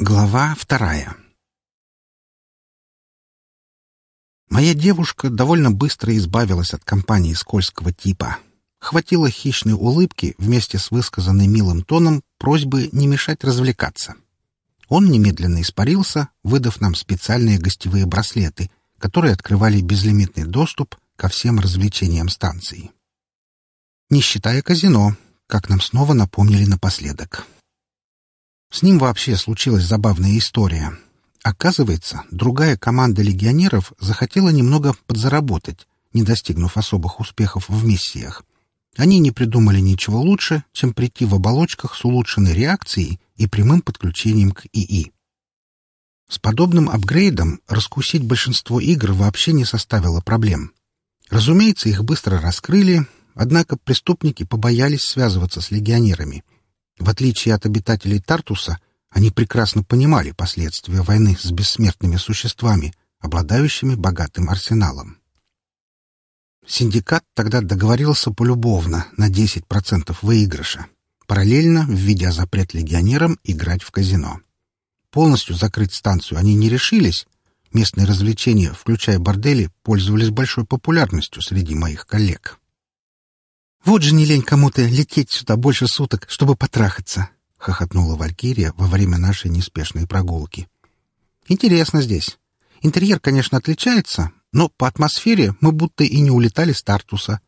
Глава вторая Моя девушка довольно быстро избавилась от компании скользкого типа. Хватило хищной улыбки вместе с высказанной милым тоном просьбы не мешать развлекаться. Он немедленно испарился, выдав нам специальные гостевые браслеты, которые открывали безлимитный доступ ко всем развлечениям станции. Не считая казино, как нам снова напомнили напоследок. С ним вообще случилась забавная история. Оказывается, другая команда легионеров захотела немного подзаработать, не достигнув особых успехов в миссиях. Они не придумали ничего лучше, чем прийти в оболочках с улучшенной реакцией и прямым подключением к ИИ. С подобным апгрейдом раскусить большинство игр вообще не составило проблем. Разумеется, их быстро раскрыли, однако преступники побоялись связываться с легионерами. В отличие от обитателей Тартуса, они прекрасно понимали последствия войны с бессмертными существами, обладающими богатым арсеналом. Синдикат тогда договорился полюбовно на 10% выигрыша, параллельно введя запрет легионерам играть в казино. Полностью закрыть станцию они не решились. Местные развлечения, включая бордели, пользовались большой популярностью среди моих коллег. «Вот же не лень кому-то лететь сюда больше суток, чтобы потрахаться!» — хохотнула Валькирия во время нашей неспешной прогулки. «Интересно здесь. Интерьер, конечно, отличается, но по атмосфере мы будто и не улетали с Тартуса.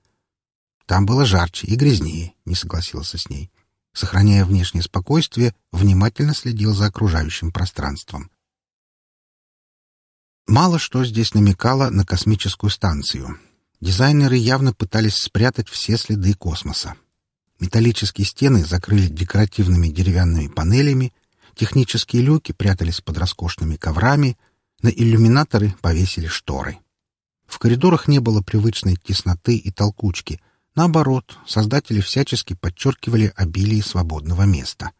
Там было жарче и грязнее», — не согласился с ней. Сохраняя внешнее спокойствие, внимательно следил за окружающим пространством. Мало что здесь намекало на космическую станцию. Дизайнеры явно пытались спрятать все следы космоса. Металлические стены закрыли декоративными деревянными панелями, технические люки прятались под роскошными коврами, на иллюминаторы повесили шторы. В коридорах не было привычной тесноты и толкучки. Наоборот, создатели всячески подчеркивали обилие свободного места.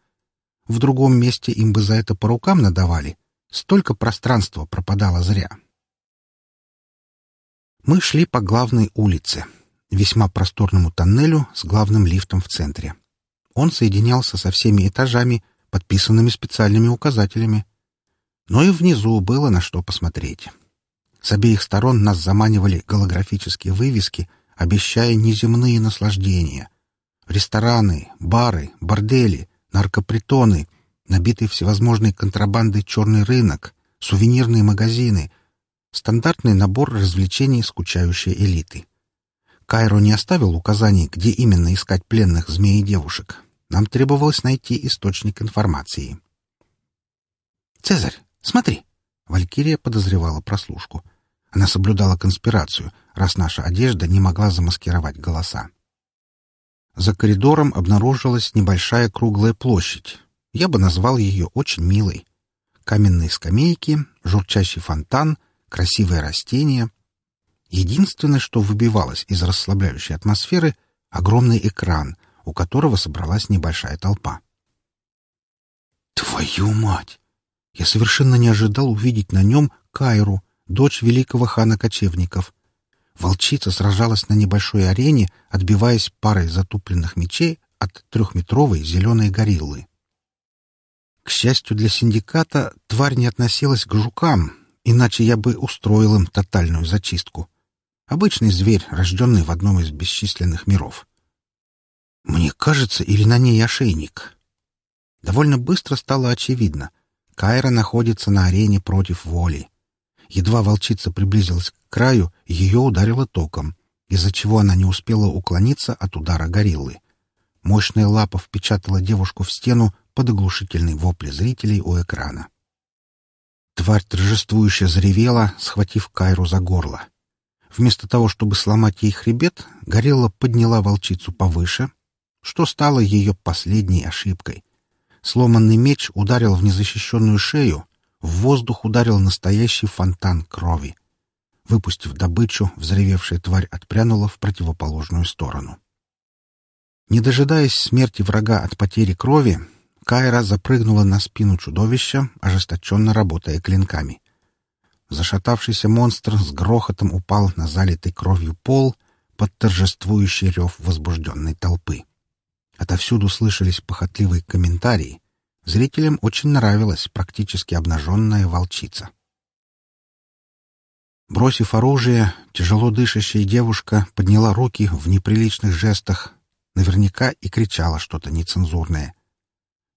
В другом месте им бы за это по рукам надавали. Столько пространства пропадало зря. Мы шли по главной улице весьма просторному тоннелю с главным лифтом в центре. Он соединялся со всеми этажами, подписанными специальными указателями. Но и внизу было на что посмотреть. С обеих сторон нас заманивали голографические вывески, обещая неземные наслаждения. Рестораны, бары, бордели, наркопритоны, набитый всевозможной контрабандой черный рынок, сувенирные магазины, стандартный набор развлечений скучающей элиты — Кайро не оставил указаний, где именно искать пленных змей и девушек. Нам требовалось найти источник информации. «Цезарь, смотри!» Валькирия подозревала прослушку. Она соблюдала конспирацию, раз наша одежда не могла замаскировать голоса. За коридором обнаружилась небольшая круглая площадь. Я бы назвал ее очень милой. Каменные скамейки, журчащий фонтан, красивые растения, Единственное, что выбивалось из расслабляющей атмосферы — огромный экран, у которого собралась небольшая толпа. «Твою мать!» Я совершенно не ожидал увидеть на нем Кайру, дочь великого хана кочевников. Волчица сражалась на небольшой арене, отбиваясь парой затупленных мечей от трехметровой зеленой гориллы. К счастью для синдиката, тварь не относилась к жукам, иначе я бы устроил им тотальную зачистку. Обычный зверь, рожденный в одном из бесчисленных миров. Мне кажется, или на ней ошейник. Довольно быстро стало очевидно. Кайра находится на арене против воли. Едва волчица приблизилась к краю, ее ударило током, из-за чего она не успела уклониться от удара гориллы. Мощная лапа впечатала девушку в стену под оглушительный вопли зрителей у экрана. Тварь торжествующе заревела, схватив Кайру за горло. Вместо того, чтобы сломать ей хребет, Горелла подняла волчицу повыше, что стало ее последней ошибкой. Сломанный меч ударил в незащищенную шею, в воздух ударил настоящий фонтан крови. Выпустив добычу, взревевшая тварь отпрянула в противоположную сторону. Не дожидаясь смерти врага от потери крови, Кайра запрыгнула на спину чудовища, ожесточенно работая клинками. Зашатавшийся монстр с грохотом упал на залитый кровью пол под торжествующий рев возбужденной толпы. Отовсюду слышались похотливые комментарии. Зрителям очень нравилась практически обнаженная волчица. Бросив оружие, тяжело дышащая девушка подняла руки в неприличных жестах, наверняка и кричала что-то нецензурное.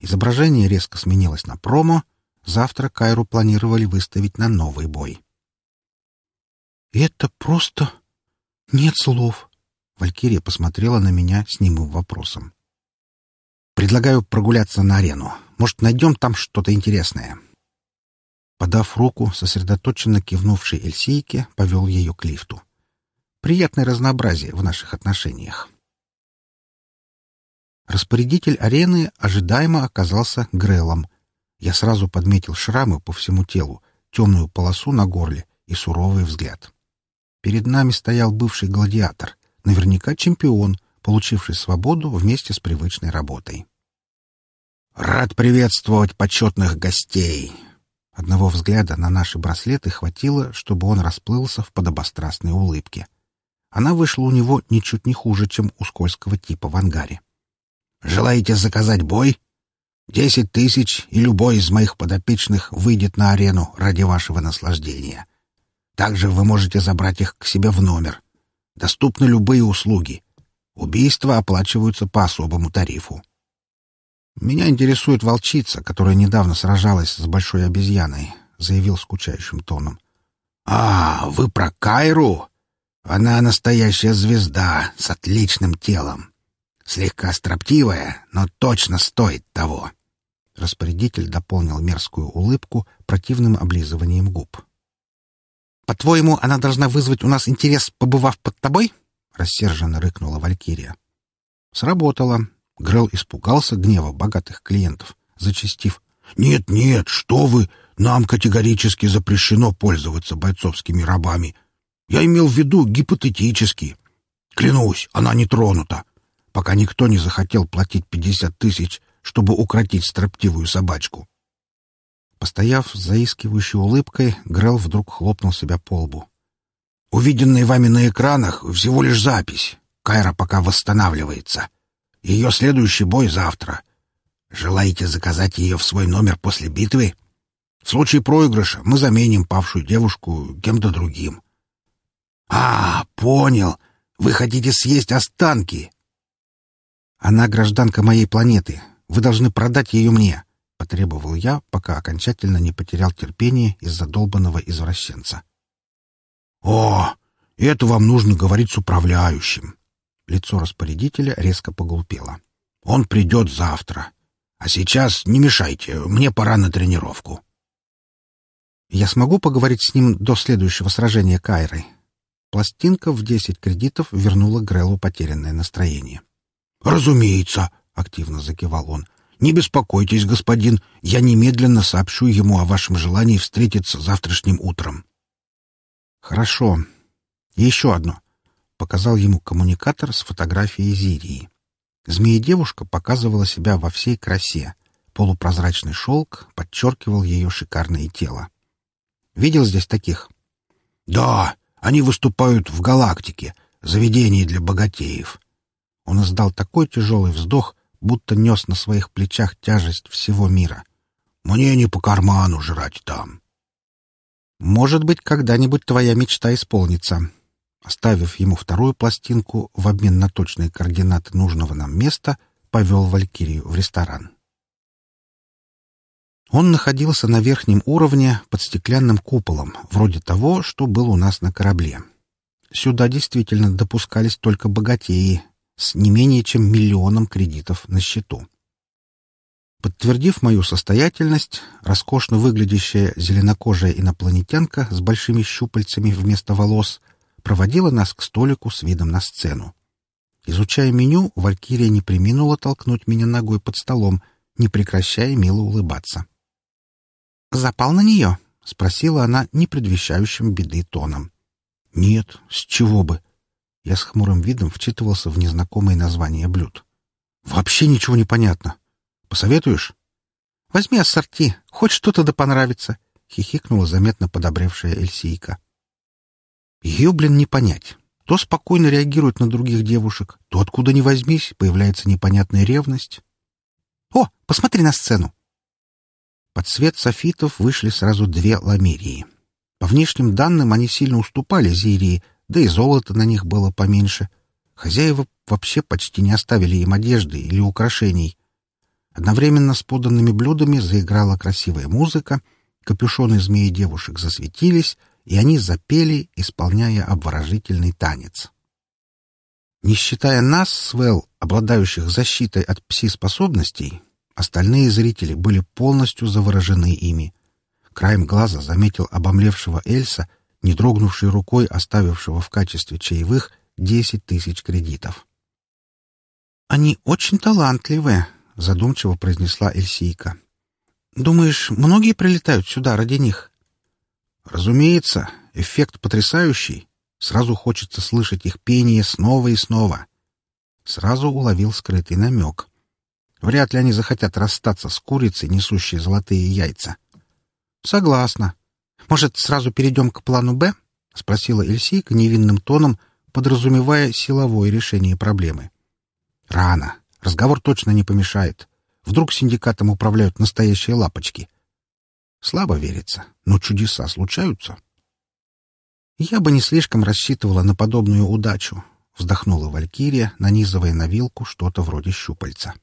Изображение резко сменилось на промо, завтра Кайру планировали выставить на новый бой. «Это просто... нет слов!» Валькирия посмотрела на меня с немым вопросом. «Предлагаю прогуляться на арену. Может, найдем там что-то интересное?» Подав руку, сосредоточенно кивнувший Эльсейке, повел ее к лифту. Приятное разнообразие в наших отношениях. Распорядитель арены ожидаемо оказался Грелом. Я сразу подметил шрамы по всему телу, темную полосу на горле и суровый взгляд. Перед нами стоял бывший гладиатор, наверняка чемпион, получивший свободу вместе с привычной работой. «Рад приветствовать почетных гостей!» Одного взгляда на наши браслеты хватило, чтобы он расплылся в подобострастной улыбке. Она вышла у него ничуть не хуже, чем у скользкого типа в ангаре. «Желаете заказать бой? Десять тысяч, и любой из моих подопечных выйдет на арену ради вашего наслаждения. Также вы можете забрать их к себе в номер. Доступны любые услуги. Убийства оплачиваются по особому тарифу. «Меня интересует волчица, которая недавно сражалась с большой обезьяной», — заявил скучающим тоном. «А, вы про Кайру? Она настоящая звезда с отличным телом. Слегка строптивая, но точно стоит того». Распорядитель дополнил мерзкую улыбку противным облизыванием губ. «По-твоему, она должна вызвать у нас интерес, побывав под тобой?» — рассерженно рыкнула Валькирия. Сработало. Грел испугался гнева богатых клиентов, зачастив. «Нет, нет, что вы! Нам категорически запрещено пользоваться бойцовскими рабами. Я имел в виду гипотетически. Клянусь, она не тронута, пока никто не захотел платить пятьдесят тысяч, чтобы укротить строптивую собачку». Постояв с заискивающей улыбкой, Грел вдруг хлопнул себя по лбу. «Увиденные вами на экранах всего лишь запись. Кайра пока восстанавливается. Ее следующий бой завтра. Желаете заказать ее в свой номер после битвы? В случае проигрыша мы заменим павшую девушку кем-то другим. А, понял. Вы хотите съесть останки? Она гражданка моей планеты. Вы должны продать ее мне, — потребовал я, пока окончательно не потерял терпение из-за долбанного извращенца. — О, это вам нужно говорить с управляющим. Лицо распорядителя резко поглупело. «Он придет завтра. А сейчас не мешайте, мне пора на тренировку». «Я смогу поговорить с ним до следующего сражения Кайры?» Пластинка в десять кредитов вернула Грелу потерянное настроение. «Разумеется», — активно закивал он. «Не беспокойтесь, господин, я немедленно сообщу ему о вашем желании встретиться завтрашним утром». «Хорошо. Еще одно показал ему коммуникатор с фотографией Зирии. Змея-девушка показывала себя во всей красе. Полупрозрачный шелк подчеркивал ее шикарное тело. «Видел здесь таких?» «Да, они выступают в галактике, заведении для богатеев». Он издал такой тяжелый вздох, будто нес на своих плечах тяжесть всего мира. «Мне не по карману жрать там». «Может быть, когда-нибудь твоя мечта исполнится», Оставив ему вторую пластинку в обмен на точные координаты нужного нам места, повел Валькирию в ресторан. Он находился на верхнем уровне под стеклянным куполом, вроде того, что был у нас на корабле. Сюда действительно допускались только богатеи с не менее чем миллионом кредитов на счету. Подтвердив мою состоятельность, роскошно выглядящая зеленокожая инопланетянка с большими щупальцами вместо волос проводила нас к столику с видом на сцену. Изучая меню, Валькирия не приминула толкнуть меня ногой под столом, не прекращая мило улыбаться. «Запал на нее?» — спросила она не предвещающим беды тоном. «Нет, с чего бы?» Я с хмурым видом вчитывался в незнакомые названия блюд. «Вообще ничего не понятно. Посоветуешь?» «Возьми ассорти, хоть что-то да понравится», — хихикнула заметно подобревшая Эльсийка. Ее, блин, не понять. То спокойно реагирует на других девушек, то откуда ни возьмись, появляется непонятная ревность. «О, посмотри на сцену!» Под свет софитов вышли сразу две ламерии. По внешним данным они сильно уступали Зирии, да и золота на них было поменьше. Хозяева вообще почти не оставили им одежды или украшений. Одновременно с поданными блюдами заиграла красивая музыка, капюшоны змеи девушек засветились, и они запели, исполняя обворожительный танец. Не считая нас, Свел, обладающих защитой от пси-способностей, остальные зрители были полностью заворожены ими. Краем глаза заметил обомлевшего Эльса, не дрогнувшей рукой оставившего в качестве чаевых десять тысяч кредитов. «Они очень талантливые», — задумчиво произнесла Эльсийка. «Думаешь, многие прилетают сюда ради них?» «Разумеется, эффект потрясающий. Сразу хочется слышать их пение снова и снова. Сразу уловил скрытый намек. Вряд ли они захотят расстаться с курицей, несущей золотые яйца. Согласна. Может, сразу перейдем к плану «Б»? — спросила Эльсейка невинным тоном, подразумевая силовое решение проблемы. Рано. Разговор точно не помешает. Вдруг синдикатом управляют настоящие лапочки. Слабо верится, но чудеса случаются. — «Я бы не слишком рассчитывала на подобную удачу», — вздохнула Валькирия, нанизывая на вилку что-то вроде щупальца.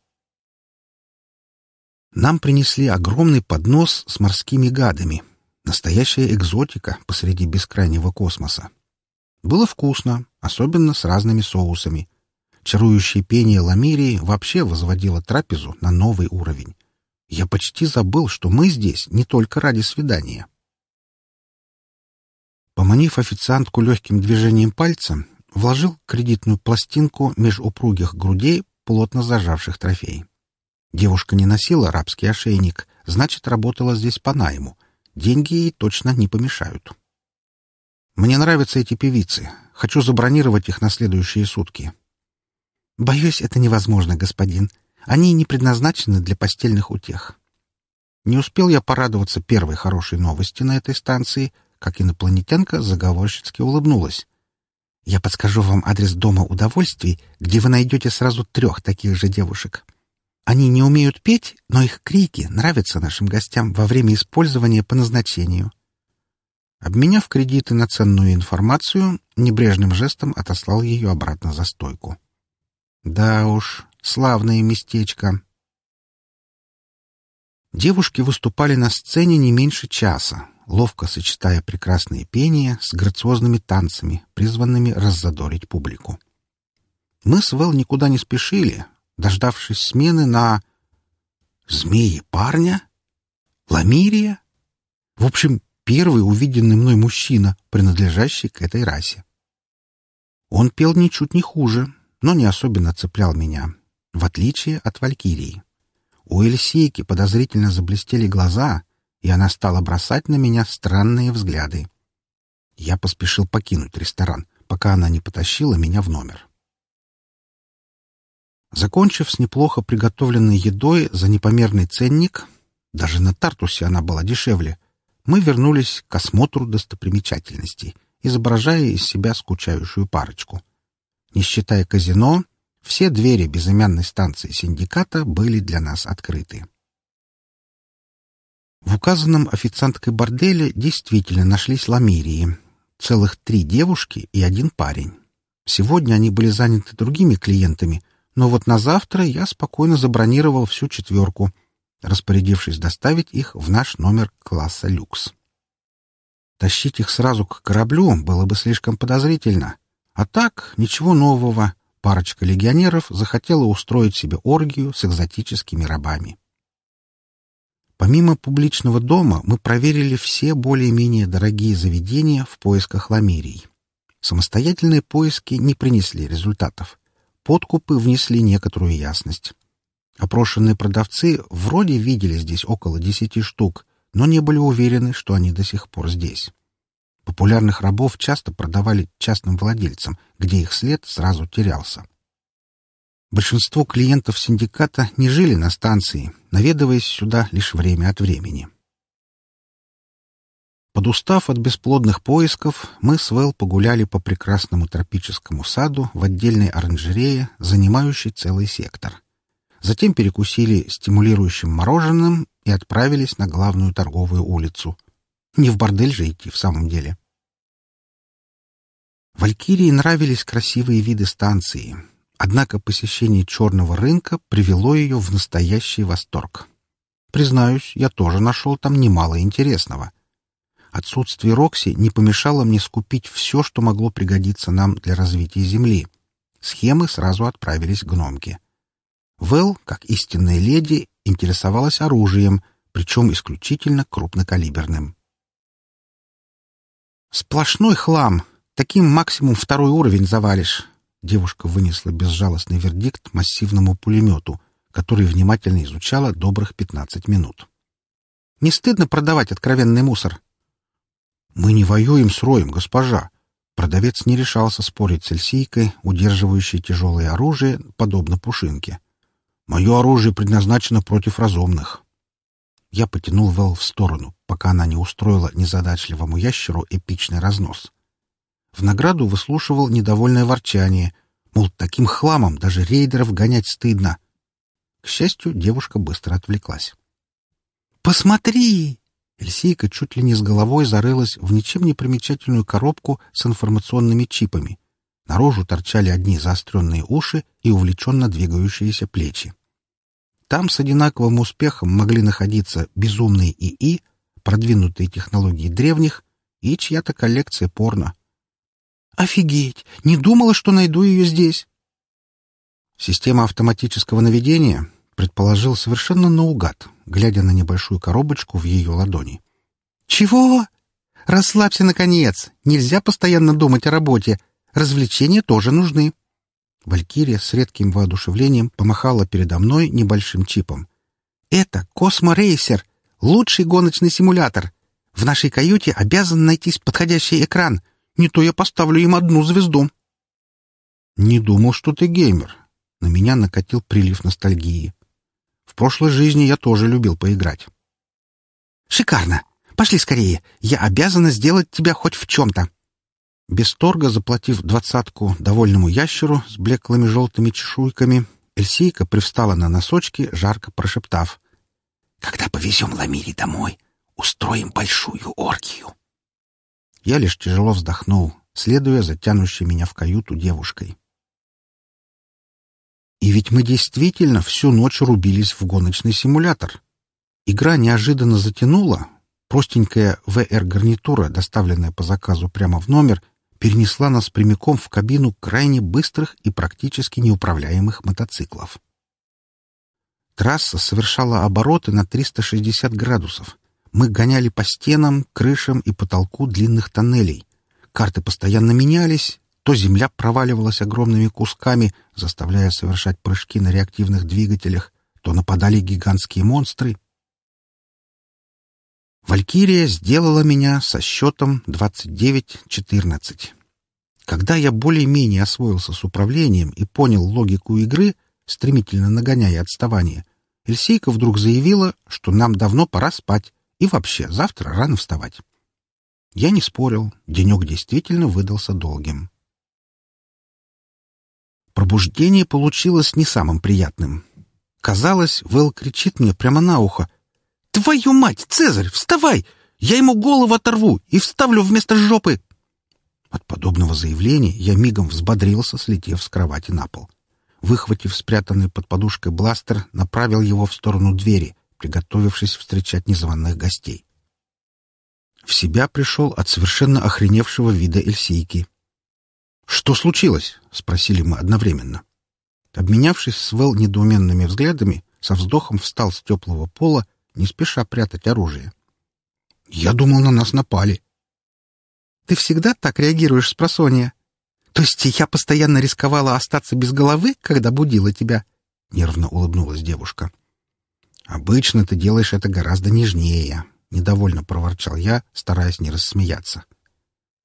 Нам принесли огромный поднос с морскими гадами. Настоящая экзотика посреди бескрайнего космоса. Было вкусно, особенно с разными соусами. Чарующее пение ламирии вообще возводило трапезу на новый уровень. Я почти забыл, что мы здесь не только ради свидания. Поманив официантку легким движением пальца, вложил кредитную пластинку меж упругих грудей, плотно зажавших трофей. Девушка не носила арабский ошейник, значит, работала здесь по найму. Деньги ей точно не помешают. Мне нравятся эти певицы. Хочу забронировать их на следующие сутки. Боюсь, это невозможно, господин. Они не предназначены для постельных утех. Не успел я порадоваться первой хорошей новости на этой станции — как инопланетянка заговорщицки улыбнулась. «Я подскажу вам адрес дома удовольствий, где вы найдете сразу трех таких же девушек. Они не умеют петь, но их крики нравятся нашим гостям во время использования по назначению». Обменяв кредиты на ценную информацию, небрежным жестом отослал ее обратно за стойку. «Да уж, славное местечко». Девушки выступали на сцене не меньше часа, ловко сочетая прекрасные пения с грациозными танцами, призванными раззадорить публику. Мы с Вэл никуда не спешили, дождавшись смены на... Змеи парня? Ламирия? В общем, первый увиденный мной мужчина, принадлежащий к этой расе. Он пел ничуть не хуже, но не особенно цеплял меня, в отличие от Валькирии. У Эльсейки подозрительно заблестели глаза, и она стала бросать на меня странные взгляды. Я поспешил покинуть ресторан, пока она не потащила меня в номер. Закончив с неплохо приготовленной едой за непомерный ценник, даже на Тартусе она была дешевле, мы вернулись к осмотру достопримечательностей, изображая из себя скучающую парочку. Не считая казино, все двери безымянной станции синдиката были для нас открыты. В указанном официанткой борделе действительно нашлись ламирии. Целых три девушки и один парень. Сегодня они были заняты другими клиентами, но вот на завтра я спокойно забронировал всю четверку, распорядившись доставить их в наш номер класса люкс. Тащить их сразу к кораблю было бы слишком подозрительно. А так, ничего нового. Парочка легионеров захотела устроить себе оргию с экзотическими рабами. Помимо публичного дома мы проверили все более-менее дорогие заведения в поисках ламерий. Самостоятельные поиски не принесли результатов. Подкупы внесли некоторую ясность. Опрошенные продавцы вроде видели здесь около десяти штук, но не были уверены, что они до сих пор здесь. Популярных рабов часто продавали частным владельцам, где их след сразу терялся. Большинство клиентов синдиката не жили на станции, наведываясь сюда лишь время от времени. Подустав от бесплодных поисков, мы с Вэл погуляли по прекрасному тропическому саду в отдельной оранжерее, занимающей целый сектор. Затем перекусили стимулирующим мороженым и отправились на главную торговую улицу. Не в бордель же идти в самом деле. Валькирии нравились красивые виды станции, однако посещение черного рынка привело ее в настоящий восторг. Признаюсь, я тоже нашел там немало интересного. Отсутствие Рокси не помешало мне скупить все, что могло пригодиться нам для развития Земли. Схемы сразу отправились к гномке. Вэл, как истинная леди, интересовалась оружием, причем исключительно крупнокалиберным. «Сплошной хлам. Таким максимум второй уровень завалишь». Девушка вынесла безжалостный вердикт массивному пулемету, который внимательно изучала добрых пятнадцать минут. «Не стыдно продавать откровенный мусор?» «Мы не воюем с роем, госпожа». Продавец не решался спорить с эльсийкой, удерживающей тяжелое оружие, подобно пушинке. «Мое оружие предназначено против разумных». Я потянул Вэл в сторону, пока она не устроила незадачливому ящеру эпичный разнос. В награду выслушивал недовольное ворчание, мол, таким хламом даже рейдеров гонять стыдно. К счастью, девушка быстро отвлеклась. «Посмотри!» Эльсейка чуть ли не с головой зарылась в ничем не примечательную коробку с информационными чипами. Наружу торчали одни заостренные уши и увлеченно двигающиеся плечи. Там с одинаковым успехом могли находиться безумные ИИ, продвинутые технологии древних и чья-то коллекция порно. «Офигеть! Не думала, что найду ее здесь!» Система автоматического наведения предположил совершенно наугад, глядя на небольшую коробочку в ее ладони. «Чего? Расслабься, наконец! Нельзя постоянно думать о работе. Развлечения тоже нужны!» Валькирия с редким воодушевлением помахала передо мной небольшим чипом. «Это Косморейсер, лучший гоночный симулятор. В нашей каюте обязан найтись подходящий экран. Не то я поставлю им одну звезду». «Не думал, что ты геймер». На меня накатил прилив ностальгии. Прошлой жизни я тоже любил поиграть. «Шикарно! Пошли скорее. Я обязана сделать тебя хоть в чем-то». Без торга заплатив двадцатку довольному ящеру с блеклыми желтыми чешуйками, Эльсейка привстала на носочки, жарко прошептав. «Когда повезем Ламири домой, устроим большую оргию». Я лишь тяжело вздохнул, следуя за тянущей меня в каюту девушкой. И ведь мы действительно всю ночь рубились в гоночный симулятор. Игра неожиданно затянула. Простенькая VR-гарнитура, доставленная по заказу прямо в номер, перенесла нас прямиком в кабину крайне быстрых и практически неуправляемых мотоциклов. Трасса совершала обороты на 360 градусов. Мы гоняли по стенам, крышам и потолку длинных тоннелей. Карты постоянно менялись, то земля проваливалась огромными кусками, заставляя совершать прыжки на реактивных двигателях, то нападали гигантские монстры. Валькирия сделала меня со счетом 29-14. Когда я более-менее освоился с управлением и понял логику игры, стремительно нагоняя отставание, Эльсейка вдруг заявила, что нам давно пора спать и вообще завтра рано вставать. Я не спорил, денек действительно выдался долгим. Пробуждение получилось не самым приятным. Казалось, Вэл кричит мне прямо на ухо. «Твою мать, Цезарь, вставай! Я ему голову оторву и вставлю вместо жопы!» От подобного заявления я мигом взбодрился, слетев с кровати на пол. Выхватив спрятанный под подушкой бластер, направил его в сторону двери, приготовившись встречать незваных гостей. В себя пришел от совершенно охреневшего вида эльсейки. «Что случилось?» — спросили мы одновременно. Обменявшись с Вэл недоуменными взглядами, со вздохом встал с теплого пола, не спеша прятать оружие. «Я думал, на нас напали». «Ты всегда так реагируешь с просонья? То есть я постоянно рисковала остаться без головы, когда будила тебя?» — нервно улыбнулась девушка. «Обычно ты делаешь это гораздо нежнее», — недовольно проворчал я, стараясь не рассмеяться.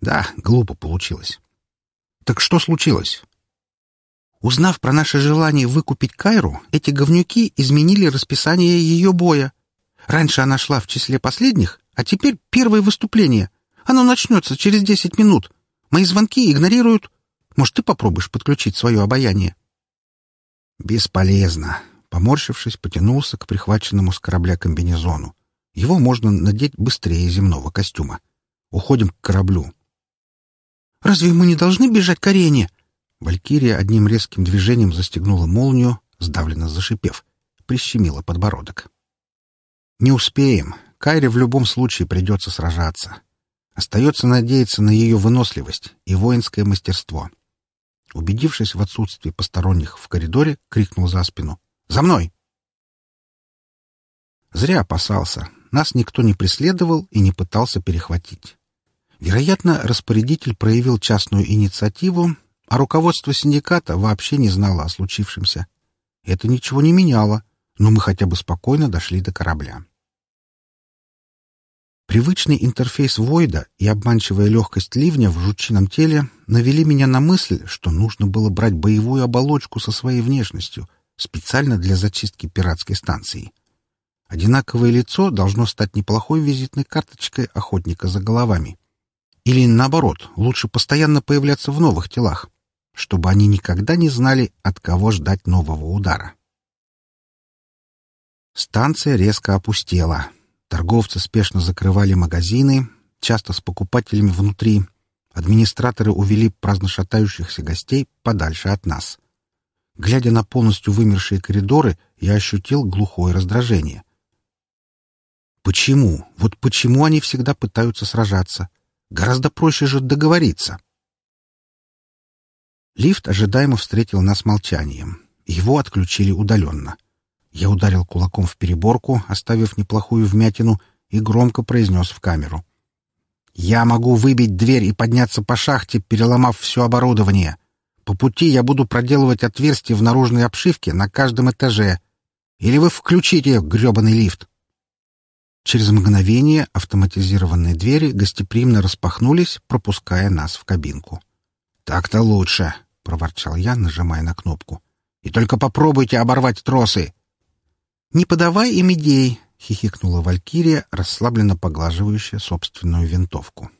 «Да, глупо получилось». Так что случилось? Узнав про наше желание выкупить Кайру, эти говнюки изменили расписание ее боя. Раньше она шла в числе последних, а теперь первое выступление. Оно начнется через десять минут. Мои звонки игнорируют. Может, ты попробуешь подключить свое обаяние? Бесполезно. Поморщившись, потянулся к прихваченному с корабля комбинезону. Его можно надеть быстрее земного костюма. Уходим к кораблю. «Разве мы не должны бежать к арене?» Валькирия одним резким движением застегнула молнию, сдавленно зашипев, прищемила подбородок. «Не успеем. Кайре в любом случае придется сражаться. Остается надеяться на ее выносливость и воинское мастерство». Убедившись в отсутствии посторонних в коридоре, крикнул за спину. За мной!» Зря опасался. Нас никто не преследовал и не пытался перехватить. Вероятно, распорядитель проявил частную инициативу, а руководство синдиката вообще не знало о случившемся. Это ничего не меняло, но мы хотя бы спокойно дошли до корабля. Привычный интерфейс Войда и обманчивая легкость ливня в жучином теле навели меня на мысль, что нужно было брать боевую оболочку со своей внешностью — специально для зачистки пиратской станции. Одинаковое лицо должно стать неплохой визитной карточкой охотника за головами. Или, наоборот, лучше постоянно появляться в новых телах, чтобы они никогда не знали, от кого ждать нового удара. Станция резко опустела. Торговцы спешно закрывали магазины, часто с покупателями внутри. Администраторы увели праздно шатающихся гостей подальше от нас. Глядя на полностью вымершие коридоры, я ощутил глухое раздражение. Почему? Вот почему они всегда пытаются сражаться? Гораздо проще же договориться. Лифт ожидаемо встретил нас молчанием. Его отключили удаленно. Я ударил кулаком в переборку, оставив неплохую вмятину, и громко произнес в камеру. «Я могу выбить дверь и подняться по шахте, переломав все оборудование. По пути я буду проделывать отверстия в наружной обшивке на каждом этаже. Или вы включите гребаный лифт. Через мгновение автоматизированные двери гостеприимно распахнулись, пропуская нас в кабинку. «Так-то лучше», — проворчал я, нажимая на кнопку. «И только попробуйте оборвать тросы!» «Не подавай им идей!» — хихикнула Валькирия, расслабленно поглаживающая собственную винтовку.